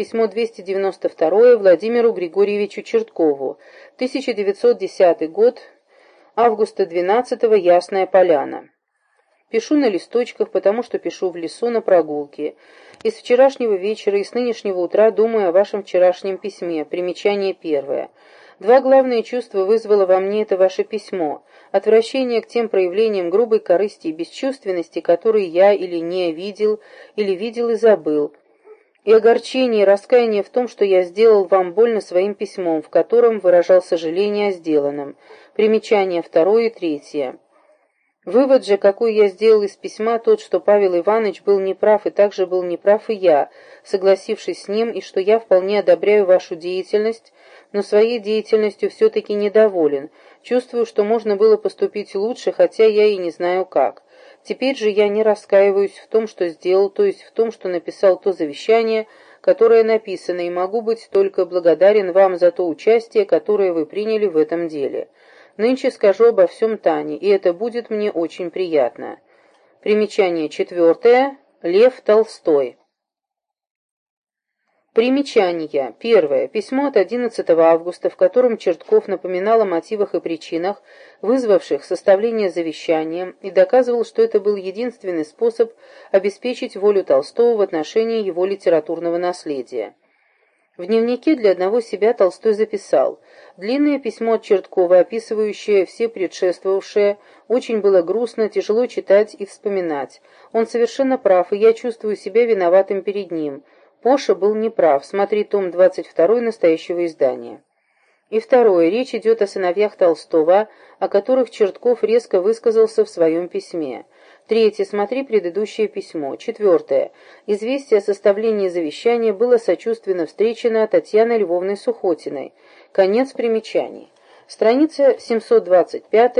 письмо 292 Владимиру Григорьевичу Черткову, 1910 год, августа 12 Ясная Поляна. Пишу на листочках, потому что пишу в лесу на прогулке. Из вчерашнего вечера и с нынешнего утра думаю о вашем вчерашнем письме. Примечание первое. Два главные чувства вызвало во мне это ваше письмо. Отвращение к тем проявлениям грубой корысти и бесчувственности, которые я или не видел, или видел и забыл. И огорчение и раскаяние в том, что я сделал вам больно своим письмом, в котором выражал сожаление о сделанном. Примечание второе и третье. Вывод же, какой я сделал из письма, тот, что Павел Иванович был неправ, и также был неправ и я, согласившись с ним, и что я вполне одобряю вашу деятельность, но своей деятельностью все-таки недоволен, чувствую, что можно было поступить лучше, хотя я и не знаю как. Теперь же я не раскаиваюсь в том, что сделал, то есть в том, что написал то завещание, которое написано, и могу быть только благодарен вам за то участие, которое вы приняли в этом деле». Нынче скажу обо всем Тане, и это будет мне очень приятно. Примечание четвертое. Лев Толстой. Примечания. Первое. Письмо от 11 августа, в котором Чертков напоминал о мотивах и причинах, вызвавших составление завещания, и доказывал, что это был единственный способ обеспечить волю Толстого в отношении его литературного наследия. В дневнике для одного себя Толстой записал Длинное письмо от Черткова, описывающее все предшествовавшее, очень было грустно, тяжело читать и вспоминать. Он совершенно прав, и я чувствую себя виноватым перед ним. Поша был неправ, смотри том 22 настоящего издания. И второе, речь идет о сыновьях Толстого, о которых Чертков резко высказался в своем письме. Третье. Смотри предыдущее письмо. Четвертое. Известие о составлении завещания было сочувственно встречено Татьяной Львовной Сухотиной. Конец примечаний. Страница 725